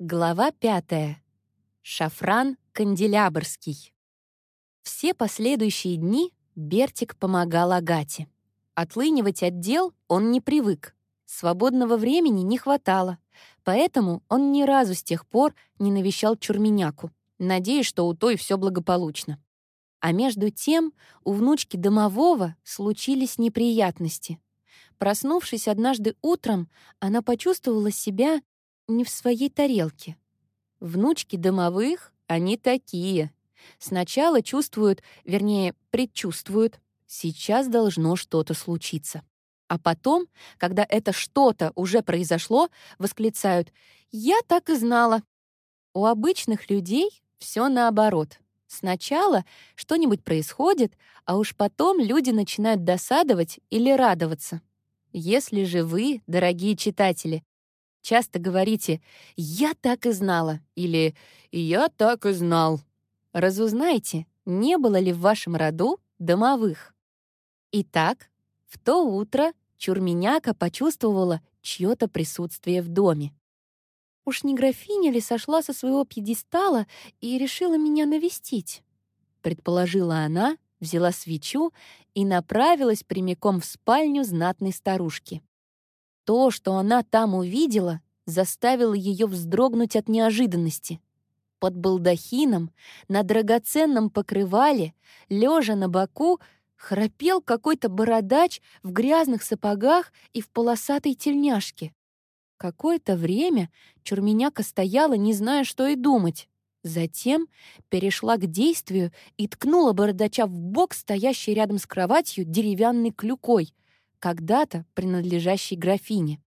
Глава пятая. Шафран Канделябрский. Все последующие дни Бертик помогал Агате. Отлынивать отдел он не привык. Свободного времени не хватало, поэтому он ни разу с тех пор не навещал Чурменяку, надеясь, что у той все благополучно. А между тем у внучки домового случились неприятности. Проснувшись однажды утром, она почувствовала себя не в своей тарелке. Внучки домовых, они такие. Сначала чувствуют, вернее, предчувствуют, сейчас должно что-то случиться. А потом, когда это что-то уже произошло, восклицают «Я так и знала». У обычных людей все наоборот. Сначала что-нибудь происходит, а уж потом люди начинают досадовать или радоваться. Если же вы, дорогие читатели, часто говорите «я так и знала» или «я так и знал». Разузнайте, не было ли в вашем роду домовых. Итак, в то утро Чурменяка почувствовала чье-то присутствие в доме. Уж не графиня ли сошла со своего пьедестала и решила меня навестить? Предположила она, взяла свечу и направилась прямиком в спальню знатной старушки. То, что она там увидела, заставило ее вздрогнуть от неожиданности. Под балдахином, на драгоценном покрывале, лежа на боку, храпел какой-то бородач в грязных сапогах и в полосатой тельняшке. Какое-то время Чурменяка стояла, не зная, что и думать. Затем перешла к действию и ткнула бородача в бок, стоящий рядом с кроватью деревянной клюкой — когда-то принадлежащий графине.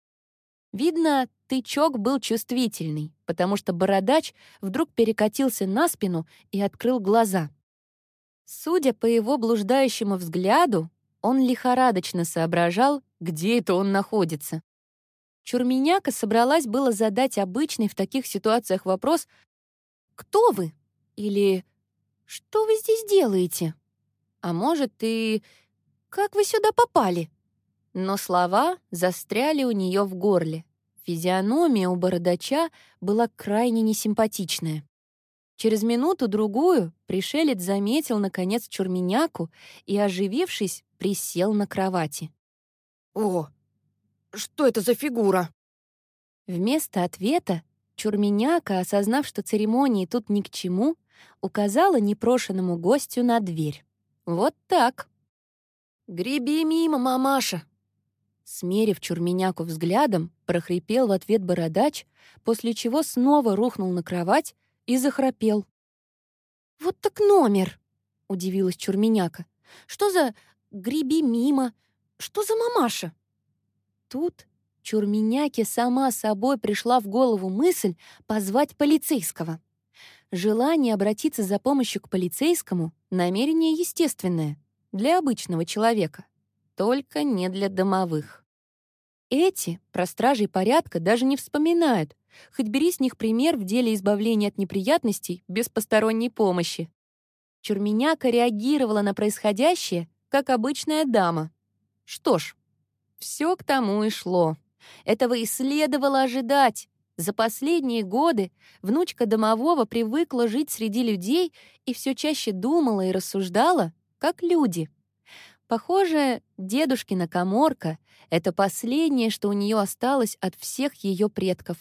Видно, тычок был чувствительный, потому что бородач вдруг перекатился на спину и открыл глаза. Судя по его блуждающему взгляду, он лихорадочно соображал, где это он находится. Чурменяка собралась было задать обычный в таких ситуациях вопрос «Кто вы?» или «Что вы здесь делаете?» А может, и «Как вы сюда попали?» Но слова застряли у нее в горле. Физиономия у бородача была крайне несимпатичная. Через минуту-другую пришелец заметил, наконец, чурменяку и, оживившись, присел на кровати. «О, что это за фигура?» Вместо ответа чурменяка, осознав, что церемонии тут ни к чему, указала непрошенному гостю на дверь. «Вот так». «Греби мимо, мамаша!» Смерив Чурменяку взглядом, прохрипел в ответ бородач, после чего снова рухнул на кровать и захрапел. «Вот так номер!» — удивилась Чурменяка. «Что за греби мимо? Что за мамаша?» Тут Чурменяке сама собой пришла в голову мысль позвать полицейского. Желание обратиться за помощью к полицейскому — намерение естественное для обычного человека — только не для домовых. Эти про стражей порядка даже не вспоминают, хоть бери с них пример в деле избавления от неприятностей без посторонней помощи. Чурменяка реагировала на происходящее, как обычная дама. Что ж, все к тому и шло. Этого и следовало ожидать. За последние годы внучка домового привыкла жить среди людей и все чаще думала и рассуждала, как люди. Похоже, дедушкина коморка — это последнее, что у нее осталось от всех ее предков.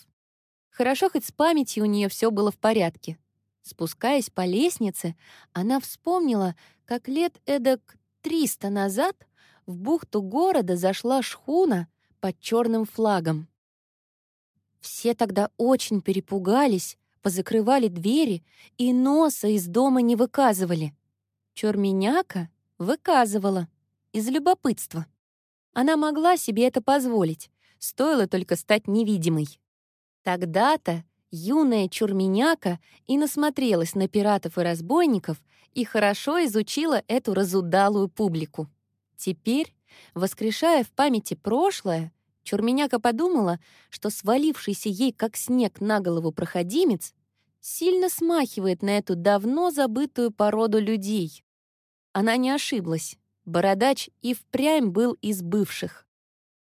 Хорошо, хоть с памятью у нее все было в порядке. Спускаясь по лестнице, она вспомнила, как лет эдак триста назад в бухту города зашла шхуна под черным флагом. Все тогда очень перепугались, позакрывали двери и носа из дома не выказывали. Чурменяка выказывала из любопытства. Она могла себе это позволить, стоило только стать невидимой. Тогда-то юная чурменяка и насмотрелась на пиратов и разбойников и хорошо изучила эту разудалую публику. Теперь, воскрешая в памяти прошлое, Чурменяка подумала, что свалившийся ей как снег на голову проходимец сильно смахивает на эту давно забытую породу людей. Она не ошиблась. Бородач и впрямь был из бывших.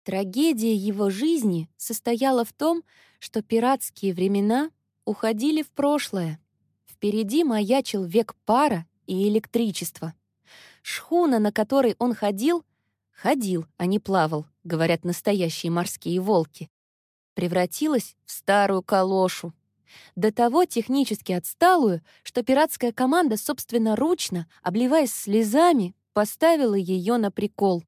Трагедия его жизни состояла в том, что пиратские времена уходили в прошлое. Впереди маячил век пара и электричества. Шхуна, на которой он ходил, ходил, а не плавал, говорят настоящие морские волки, превратилась в старую калошу. До того технически отсталую, что пиратская команда собственноручно, обливаясь слезами, поставила ее на прикол.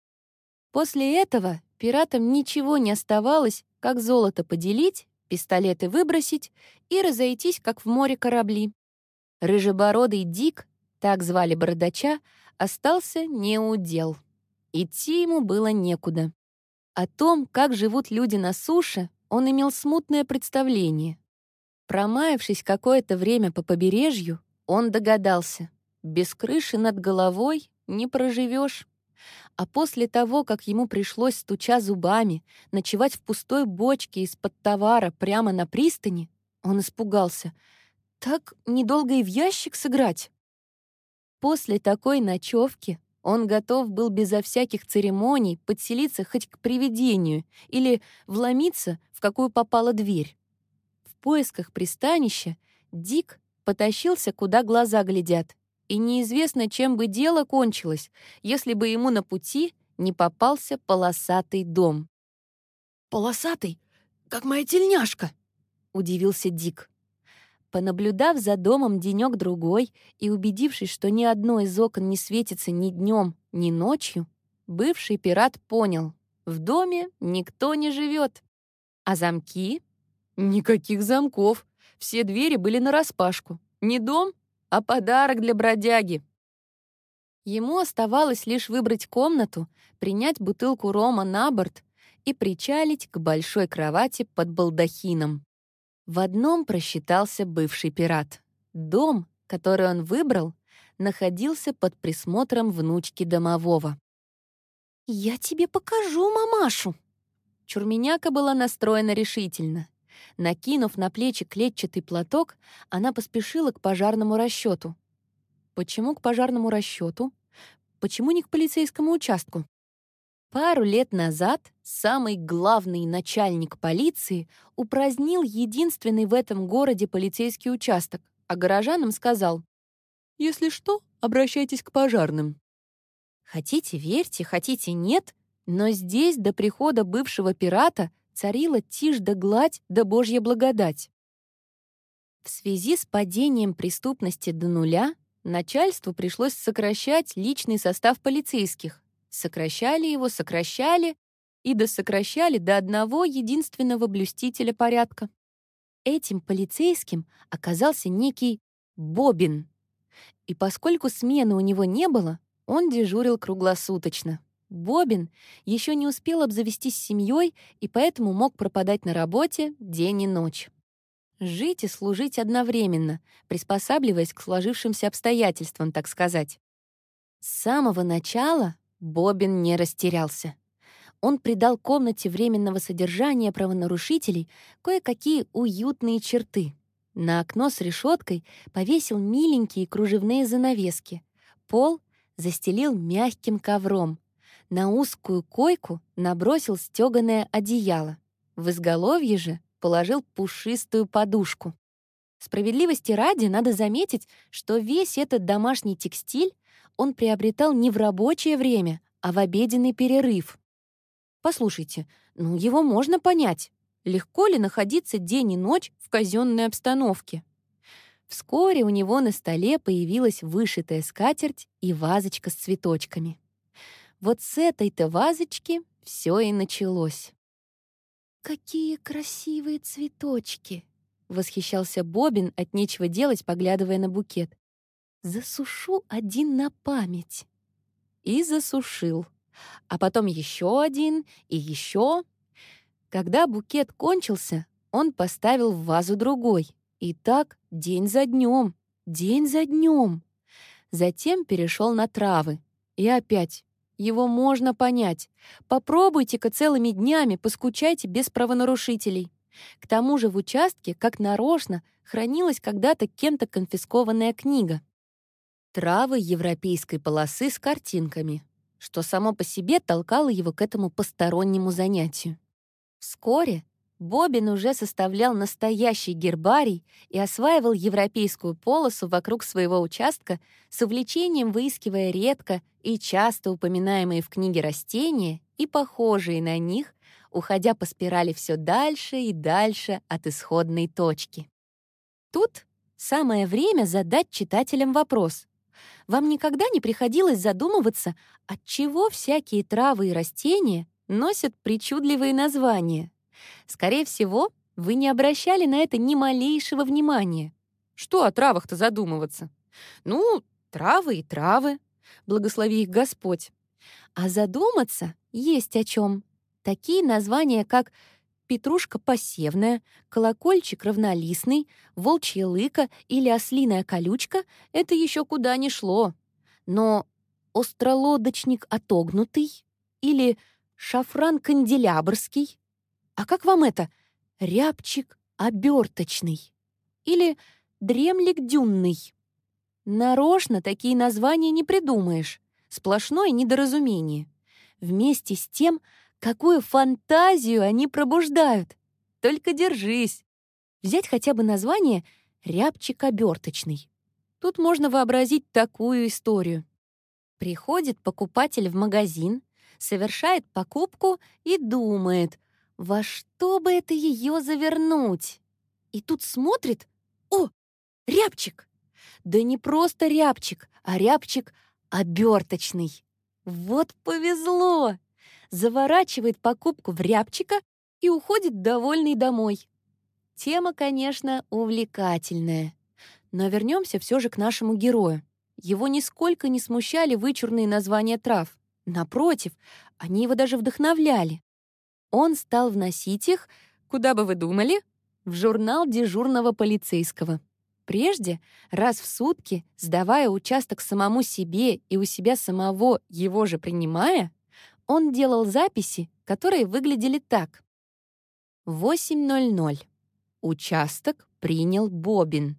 После этого пиратам ничего не оставалось, как золото поделить, пистолеты выбросить и разойтись, как в море корабли. Рыжебородый Дик, так звали бородача, остался неудел. Идти ему было некуда. О том, как живут люди на суше, он имел смутное представление. Промаявшись какое-то время по побережью, он догадался, без крыши над головой не проживешь. А после того, как ему пришлось, стуча зубами, ночевать в пустой бочке из-под товара прямо на пристани, он испугался. Так недолго и в ящик сыграть? После такой ночевки он готов был безо всяких церемоний подселиться хоть к привидению или вломиться в какую попала дверь. В поисках пристанища Дик потащился, куда глаза глядят, и неизвестно, чем бы дело кончилось, если бы ему на пути не попался полосатый дом. «Полосатый? Как моя тельняшка!» — удивился Дик. Понаблюдав за домом денек другой и убедившись, что ни одно из окон не светится ни днем, ни ночью, бывший пират понял — в доме никто не живет. А замки? Никаких замков. Все двери были нараспашку. Не дом, а подарок для бродяги. Ему оставалось лишь выбрать комнату, принять бутылку рома на борт и причалить к большой кровати под балдахином. В одном просчитался бывший пират. Дом, который он выбрал, находился под присмотром внучки домового. «Я тебе покажу мамашу!» Чурменяка была настроена решительно. Накинув на плечи клетчатый платок, она поспешила к пожарному расчету. Почему к пожарному расчету? Почему не к полицейскому участку? Пару лет назад самый главный начальник полиции упразднил единственный в этом городе полицейский участок, а горожанам сказал «Если что, обращайтесь к пожарным». Хотите верьте, хотите нет, но здесь до прихода бывшего пирата царила тишь да гладь да божья благодать. В связи с падением преступности до нуля начальству пришлось сокращать личный состав полицейских. Сокращали его, сокращали и досокращали до одного единственного блюстителя порядка. Этим полицейским оказался некий Бобин. И поскольку смены у него не было, он дежурил круглосуточно. Бобин еще не успел обзавестись семьей и поэтому мог пропадать на работе день и ночь. Жить и служить одновременно, приспосабливаясь к сложившимся обстоятельствам, так сказать. С самого начала Бобин не растерялся. Он придал комнате временного содержания правонарушителей кое-какие уютные черты. На окно с решеткой повесил миленькие кружевные занавески. Пол застелил мягким ковром, на узкую койку набросил стёганое одеяло. В изголовье же положил пушистую подушку. Справедливости ради надо заметить, что весь этот домашний текстиль он приобретал не в рабочее время, а в обеденный перерыв. Послушайте, ну его можно понять. Легко ли находиться день и ночь в казенной обстановке? Вскоре у него на столе появилась вышитая скатерть и вазочка с цветочками. Вот с этой-то вазочки все и началось. «Какие красивые цветочки!» — восхищался Бобин, от нечего делать, поглядывая на букет. «Засушу один на память». И засушил. А потом еще один и еще. Когда букет кончился, он поставил в вазу другой. И так день за днем, день за днем. Затем перешел на травы. И опять его можно понять. Попробуйте-ка целыми днями, поскучайте без правонарушителей. К тому же в участке, как нарочно, хранилась когда-то кем-то конфискованная книга. Травы европейской полосы с картинками, что само по себе толкало его к этому постороннему занятию. Вскоре Бобин уже составлял настоящий гербарий и осваивал европейскую полосу вокруг своего участка с увлечением выискивая редко и часто упоминаемые в книге растения и похожие на них, уходя по спирали все дальше и дальше от исходной точки. Тут самое время задать читателям вопрос. Вам никогда не приходилось задумываться, от чего всякие травы и растения носят причудливые названия? Скорее всего, вы не обращали на это ни малейшего внимания. Что о травах-то задумываться? Ну, травы и травы, благослови их Господь. А задуматься есть о чем. Такие названия, как петрушка посевная, колокольчик равнолистный, волчья лыка или ослиная колючка — это еще куда ни шло. Но остролодочник отогнутый или шафран канделябрский а как вам это? Рябчик оберточный. Или дремлик дюнный. Нарочно такие названия не придумаешь. Сплошное недоразумение. Вместе с тем, какую фантазию они пробуждают. Только держись. Взять хотя бы название «рябчик оберточный». Тут можно вообразить такую историю. Приходит покупатель в магазин, совершает покупку и думает, во что бы это ее завернуть? И тут смотрит, о, рябчик! Да не просто рябчик, а рябчик оберточный. Вот повезло! Заворачивает покупку в рябчика и уходит довольный домой. Тема, конечно, увлекательная. Но вернемся все же к нашему герою. Его нисколько не смущали вычурные названия трав. Напротив, они его даже вдохновляли. Он стал вносить их, куда бы вы думали, в журнал дежурного полицейского. Прежде, раз в сутки, сдавая участок самому себе и у себя самого его же принимая, он делал записи, которые выглядели так. 8.00. Участок принял Бобин.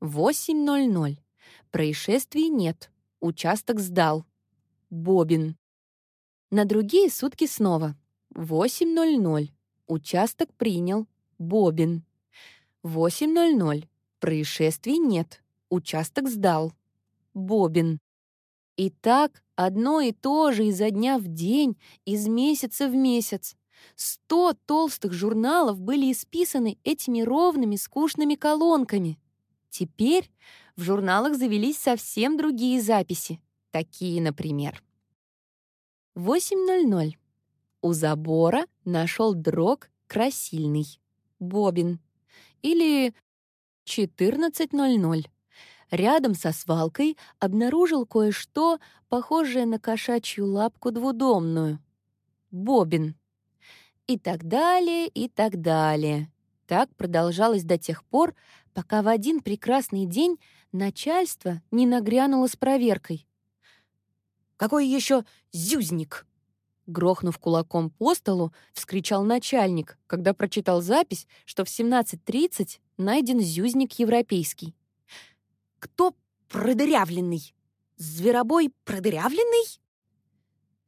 8.00. Происшествий нет. Участок сдал. Бобин. На другие сутки снова. 8.00. Участок принял. Бобин. 8.00. Происшествий нет. Участок сдал. Бобин. И так одно и то же изо дня в день, из месяца в месяц. Сто толстых журналов были исписаны этими ровными скучными колонками. Теперь в журналах завелись совсем другие записи. Такие, например. 8.00. У забора нашел дрог красильный. Бобин. Или 14.00. Рядом со свалкой обнаружил кое-что, похожее на кошачью лапку двудомную. Бобин. И так далее, и так далее. Так продолжалось до тех пор, пока в один прекрасный день начальство не нагрянуло с проверкой. «Какой еще зюзник?» Грохнув кулаком по столу, вскричал начальник, когда прочитал запись, что в 17.30 найден зюзник европейский. «Кто продырявленный? Зверобой продырявленный?»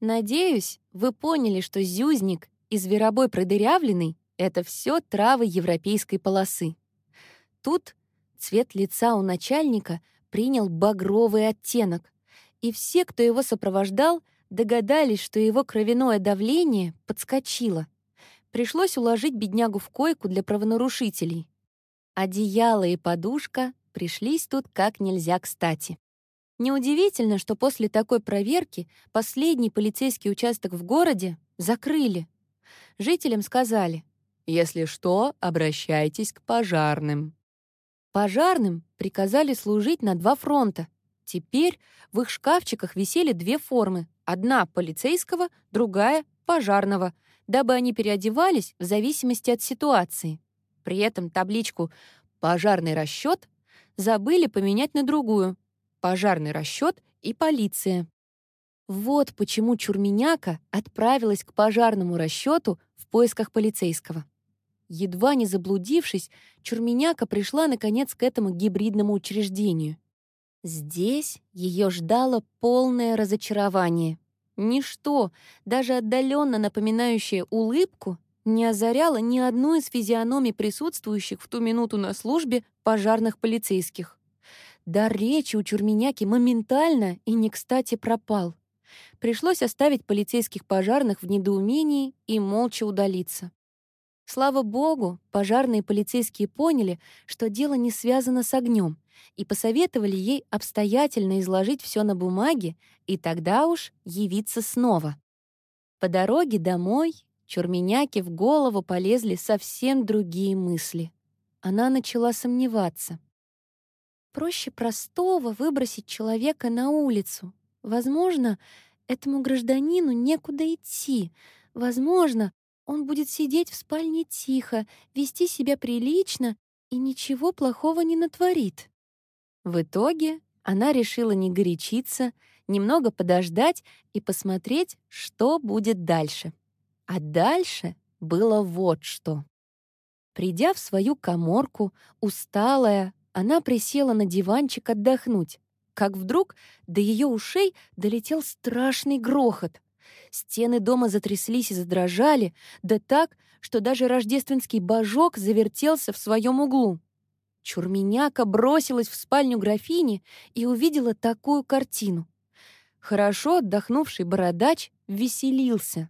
Надеюсь, вы поняли, что зюзник и зверобой продырявленный — это все травы европейской полосы. Тут цвет лица у начальника принял багровый оттенок, и все, кто его сопровождал — догадались, что его кровяное давление подскочило. Пришлось уложить беднягу в койку для правонарушителей. Одеяло и подушка пришлись тут как нельзя кстати. Неудивительно, что после такой проверки последний полицейский участок в городе закрыли. Жителям сказали, «Если что, обращайтесь к пожарным». Пожарным приказали служить на два фронта. Теперь в их шкафчиках висели две формы Одна полицейского, другая — пожарного, дабы они переодевались в зависимости от ситуации. При этом табличку «Пожарный расчет» забыли поменять на другую «Пожарный расчет» и «Полиция». Вот почему Чурменяка отправилась к пожарному расчету в поисках полицейского. Едва не заблудившись, Чурменяка пришла, наконец, к этому гибридному учреждению — Здесь ее ждало полное разочарование. Ничто, даже отдаленно напоминающее улыбку, не озаряла ни одну из физиономий присутствующих в ту минуту на службе пожарных полицейских. Дар речи у Чурменяки моментально и не кстати пропал. Пришлось оставить полицейских пожарных в недоумении и молча удалиться. Слава богу, пожарные полицейские поняли, что дело не связано с огнем, и посоветовали ей обстоятельно изложить все на бумаге и тогда уж явиться снова. По дороге домой Чурменяке в голову полезли совсем другие мысли. Она начала сомневаться. Проще простого выбросить человека на улицу. Возможно, этому гражданину некуда идти. Возможно, он будет сидеть в спальне тихо, вести себя прилично и ничего плохого не натворит. В итоге она решила не горячиться, немного подождать и посмотреть, что будет дальше. А дальше было вот что. Придя в свою коморку, усталая, она присела на диванчик отдохнуть, как вдруг до ее ушей долетел страшный грохот. Стены дома затряслись и задрожали, да так, что даже рождественский божок завертелся в своем углу. Чурменяка бросилась в спальню графини и увидела такую картину. Хорошо отдохнувший бородач веселился.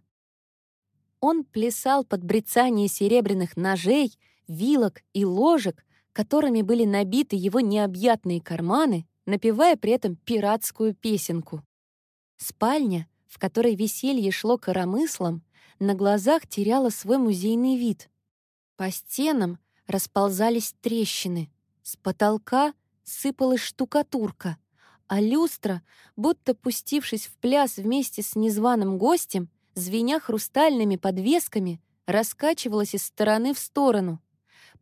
Он плясал под брецание серебряных ножей, вилок и ложек, которыми были набиты его необъятные карманы, напевая при этом пиратскую песенку. Спальня — в которой веселье шло коромыслом, на глазах теряла свой музейный вид. По стенам расползались трещины, с потолка сыпалась штукатурка, а люстра, будто пустившись в пляс вместе с незваным гостем, звеня хрустальными подвесками, раскачивалась из стороны в сторону.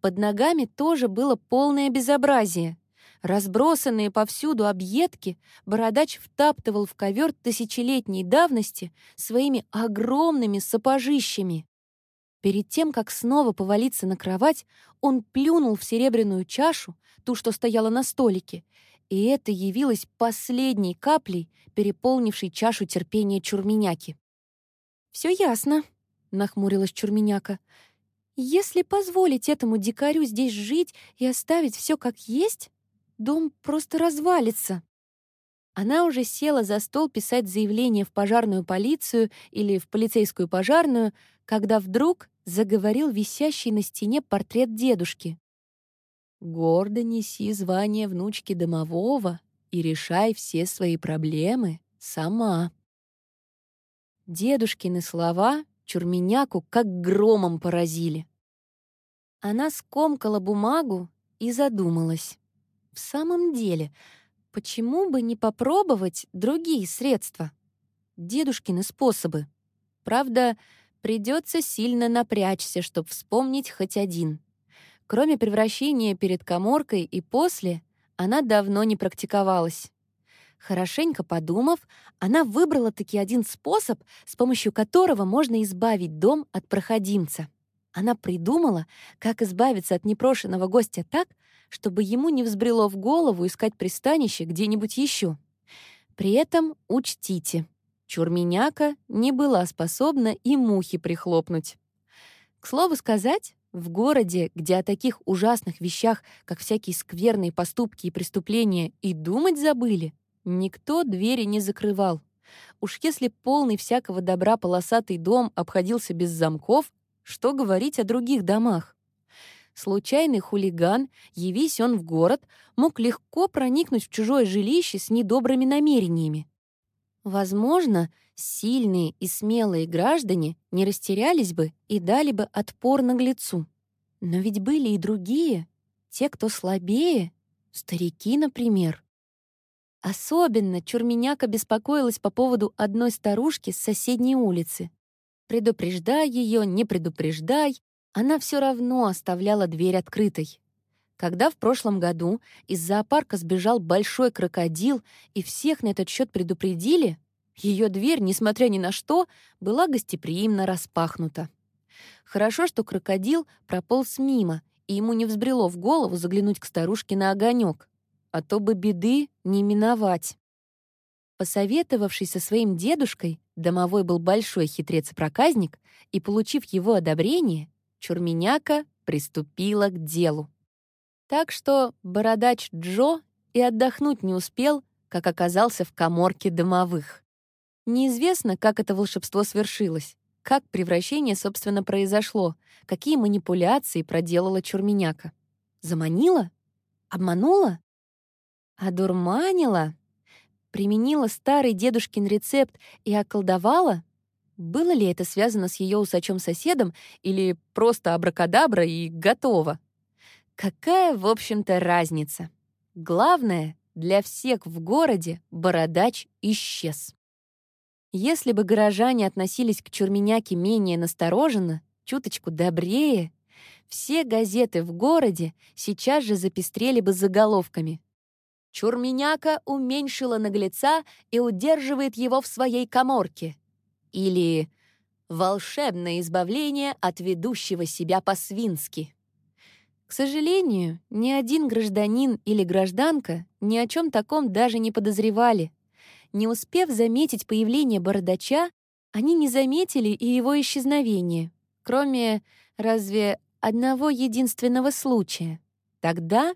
Под ногами тоже было полное безобразие. Разбросанные повсюду объедки бородач втаптывал в ковер тысячелетней давности своими огромными сапожищами. Перед тем, как снова повалиться на кровать, он плюнул в серебряную чашу, ту, что стояла на столике, и это явилось последней каплей, переполнившей чашу терпения Чурменяки. «Все ясно», — нахмурилась Чурменяка. «Если позволить этому дикарю здесь жить и оставить все как есть, Дом просто развалится. Она уже села за стол писать заявление в пожарную полицию или в полицейскую пожарную, когда вдруг заговорил висящий на стене портрет дедушки. «Гордо неси звание внучки домового и решай все свои проблемы сама». Дедушкины слова Чурменяку как громом поразили. Она скомкала бумагу и задумалась. В самом деле, почему бы не попробовать другие средства? Дедушкины способы. Правда, придется сильно напрячься, чтобы вспомнить хоть один. Кроме превращения перед коморкой и после, она давно не практиковалась. Хорошенько подумав, она выбрала таки один способ, с помощью которого можно избавить дом от проходимца. Она придумала, как избавиться от непрошенного гостя так, чтобы ему не взбрело в голову искать пристанище где-нибудь еще. При этом учтите, Чурменяка не была способна и мухи прихлопнуть. К слову сказать, в городе, где о таких ужасных вещах, как всякие скверные поступки и преступления, и думать забыли, никто двери не закрывал. Уж если полный всякого добра полосатый дом обходился без замков, что говорить о других домах? Случайный хулиган, явись он в город, мог легко проникнуть в чужое жилище с недобрыми намерениями. Возможно, сильные и смелые граждане не растерялись бы и дали бы отпор наглецу. Но ведь были и другие, те, кто слабее, старики, например. Особенно Чурменяка беспокоилась по поводу одной старушки с соседней улицы. Предупреждай ее, не предупреждай, она все равно оставляла дверь открытой. Когда в прошлом году из зоопарка сбежал большой крокодил и всех на этот счет предупредили, ее дверь, несмотря ни на что, была гостеприимно распахнута. Хорошо, что крокодил прополз мимо, и ему не взбрело в голову заглянуть к старушке на огонек, а то бы беды не миновать. Посоветовавшись со своим дедушкой, домовой был большой хитрец и проказник, и, получив его одобрение, Чурменяка приступила к делу. Так что бородач Джо и отдохнуть не успел, как оказался в коморке домовых. Неизвестно, как это волшебство свершилось, как превращение, собственно, произошло, какие манипуляции проделала Чурменяка. Заманила? Обманула? Одурманила? Применила старый дедушкин рецепт и околдовала? Было ли это связано с ее усачом-соседом или просто абракадабра и готово? Какая, в общем-то, разница? Главное, для всех в городе бородач исчез. Если бы горожане относились к Чурменяке менее настороженно, чуточку добрее, все газеты в городе сейчас же запестрели бы заголовками. «Чурменяка уменьшила наглеца и удерживает его в своей коморке». Или «Волшебное избавление от ведущего себя по-свински». К сожалению, ни один гражданин или гражданка ни о чем таком даже не подозревали. Не успев заметить появление бородача, они не заметили и его исчезновение, кроме разве одного единственного случая. Тогда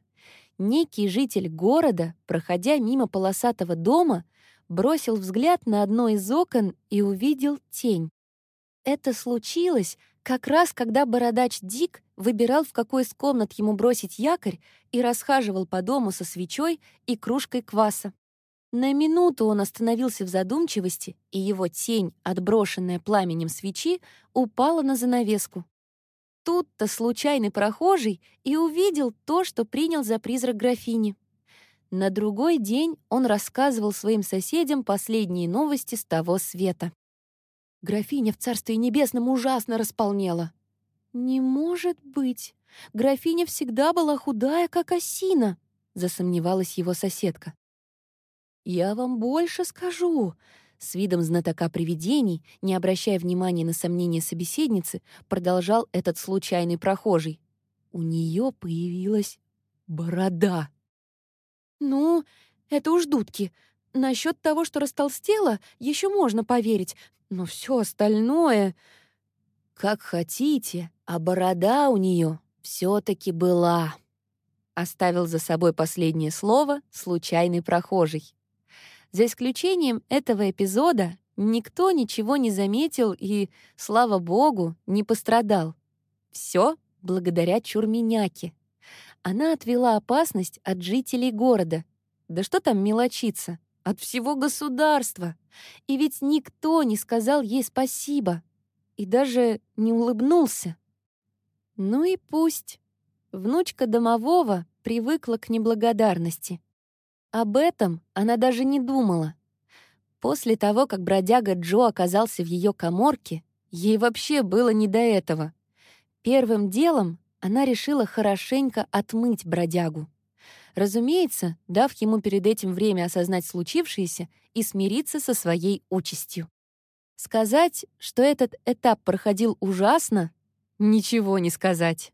некий житель города, проходя мимо полосатого дома, бросил взгляд на одно из окон и увидел тень. Это случилось как раз, когда бородач Дик выбирал, в какой из комнат ему бросить якорь, и расхаживал по дому со свечой и кружкой кваса. На минуту он остановился в задумчивости, и его тень, отброшенная пламенем свечи, упала на занавеску. Тут-то случайный прохожий и увидел то, что принял за призрак графини. На другой день он рассказывал своим соседям последние новости с того света. Графиня в Царстве Небесном ужасно располнела. «Не может быть! Графиня всегда была худая, как осина!» — засомневалась его соседка. «Я вам больше скажу!» С видом знатока привидений, не обращая внимания на сомнения собеседницы, продолжал этот случайный прохожий. У нее появилась борода. «Ну, это уж дудки. Насчет того, что растолстела, еще можно поверить, но все остальное... Как хотите, а борода у нее все-таки была. Оставил за собой последнее слово случайный прохожий. За исключением этого эпизода никто ничего не заметил и, слава богу, не пострадал. Все благодаря Чурменяке. Она отвела опасность от жителей города. Да что там мелочиться? От всего государства. И ведь никто не сказал ей спасибо. И даже не улыбнулся. Ну и пусть. Внучка домового привыкла к неблагодарности. Об этом она даже не думала. После того, как бродяга Джо оказался в ее коморке, ей вообще было не до этого. Первым делом она решила хорошенько отмыть бродягу. Разумеется, дав ему перед этим время осознать случившееся и смириться со своей участью. Сказать, что этот этап проходил ужасно, ничего не сказать.